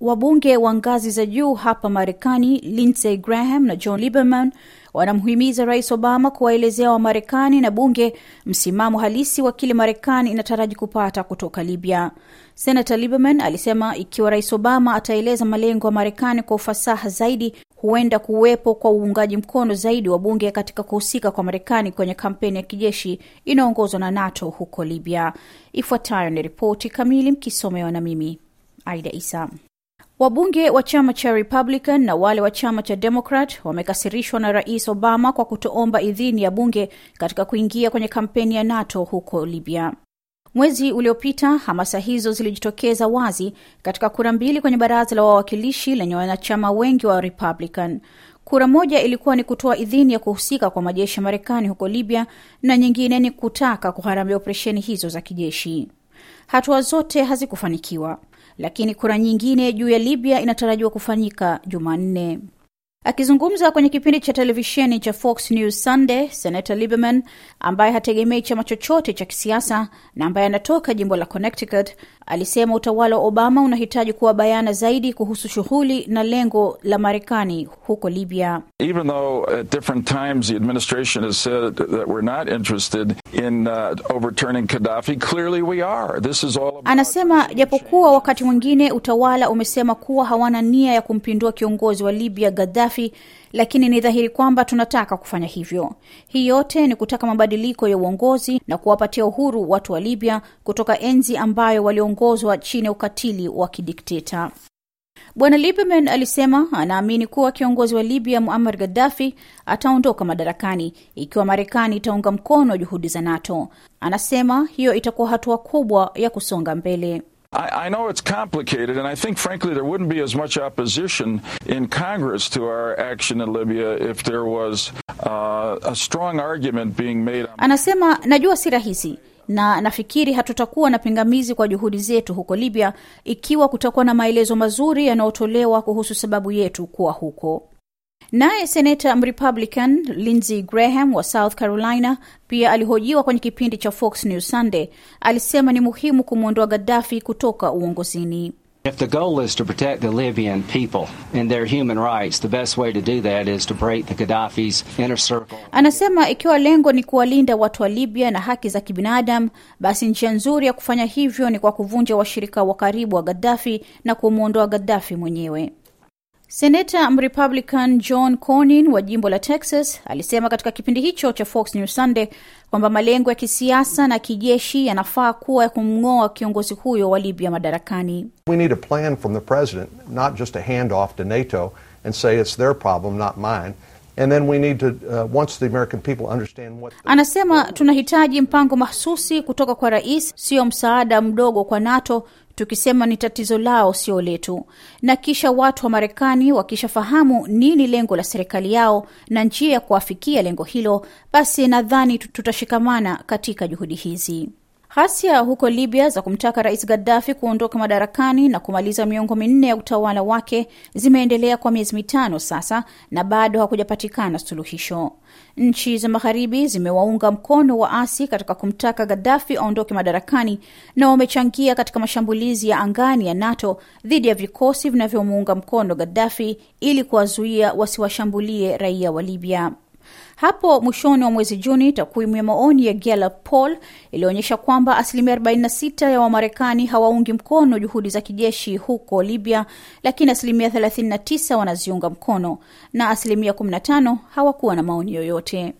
Wabunge wa ngazi za juu hapa Marekani, Lindsey Graham na John Lieberman wanamhimiza Rais Obama kuwaelezea Wamarekani na bunge msimamo halisi wa kile Marekani inataraji kupata kutoka Libya. Senata Lieberman alisema ikiwa Rais Obama ataeleza malengo ya Marekani kwa ufasaha zaidi, huenda kuwepo kwa uungaji mkono zaidi wa bunge katika kuhusika kwa Marekani kwenye kampeni ya kijeshi inayoongozwa na NATO huko Libya. Ifuatayo ni ripoti kamili, mkisomewa na mimi Aida Isa. Wabunge wa chama cha Republican na wale wa chama cha Democrat wamekasirishwa na Rais Obama kwa kutoomba idhini ya bunge katika kuingia kwenye kampeni ya NATO huko Libya. Mwezi uliopita hamasa hizo zilijitokeza wazi katika kura mbili kwenye baraza la wawakilishi lenye wanachama wengi wa Republican. Kura moja ilikuwa ni kutoa idhini ya kuhusika kwa majeshi ya Marekani huko Libya na nyingine ni kutaka kuharamia operesheni hizo za kijeshi. Hatua zote hazikufanikiwa, lakini kura nyingine juu ya Libya inatarajiwa kufanyika Jumanne. Akizungumza kwenye kipindi cha televisheni cha Fox News Sunday, Senator liberman ambaye hategemei chama chochote cha kisiasa na ambaye anatoka jimbo la Connecticut alisema utawala wa Obama unahitaji kuwa bayana zaidi kuhusu shughuli na lengo la Marekani huko Libya. Even though at different times the administration has said that we're not interested in uh, overturning Gaddafi, clearly we are. This is all about Anasema japokuwa wakati mwingine utawala umesema kuwa hawana nia ya kumpindua kiongozi wa Libya Gaddafi, lakini ni dhahiri kwamba tunataka kufanya hivyo. Hii yote ni kutaka mabadiliko ya uongozi na kuwapatia uhuru watu wa Libya kutoka enzi ambayo waliongozwa chini ya ukatili wa kidikteta. Bwana liberman alisema anaamini kuwa kiongozi wa Libya Muammar Gaddafi ataondoka madarakani ikiwa Marekani itaunga mkono juhudi za NATO. Anasema hiyo itakuwa hatua kubwa ya kusonga mbele. I, I know it's complicated, and I think, frankly, there wouldn't be as much opposition in Congress to our action in Libya if there was uh, a strong argument being made. Anasema najua si rahisi na nafikiri hatutakuwa na pingamizi kwa juhudi zetu huko Libya ikiwa kutakuwa na maelezo mazuri yanayotolewa kuhusu sababu yetu kuwa huko. Naye seneta Mrepublican Lindsey Graham wa South Carolina pia alihojiwa kwenye kipindi cha Fox News Sunday. Alisema ni muhimu kumwondoa Gaddafi kutoka uongozini. If the goal is to protect the Libyan people and their human rights, the best way to do that is to break the Gaddafi's inner circle. Anasema ikiwa lengo ni kuwalinda watu wa Libya na haki za kibinadamu, basi njia nzuri ya kufanya hivyo ni kwa kuvunja washirika wa karibu wa Gaddafi na kumwondoa Gaddafi mwenyewe. Seneta Mrepublican John Cornyn wa jimbo la Texas alisema katika kipindi hicho cha Fox News Sunday kwamba malengo ya kisiasa na kijeshi yanafaa kuwa ya kumng'oa kiongozi huyo wa Libya madarakani. We need a plan from the president, not just a handoff to NATO and say it's their problem, not mine. And then we need to, uh, once the American people understand what. The Anasema tunahitaji mpango mahsusi kutoka kwa rais, sio msaada mdogo kwa NATO tukisema ni tatizo lao sio letu, na kisha watu wa Marekani wakishafahamu nini lengo la serikali yao na njia ya kuafikia lengo hilo, basi nadhani tutashikamana katika juhudi hizi. Ghasia huko Libya za kumtaka rais Gaddafi kuondoka madarakani na kumaliza miongo minne ya utawala wake zimeendelea kwa miezi mitano sasa na bado hakujapatikana suluhisho. Nchi za magharibi zimewaunga mkono waasi katika kumtaka Gaddafi aondoke madarakani na wamechangia katika mashambulizi ya angani ya NATO dhidi ya vikosi vinavyomuunga mkono Gaddafi ili kuwazuia wasiwashambulie raia wa Libya. Hapo mwishoni wa mwezi Juni, takwimu ya maoni ya Gallup poll ilionyesha kwamba asilimia 46 ya Wamarekani hawaungi mkono juhudi za kijeshi huko Libya, lakini asilimia 39 wanaziunga mkono na asilimia 15 hawakuwa na maoni yoyote.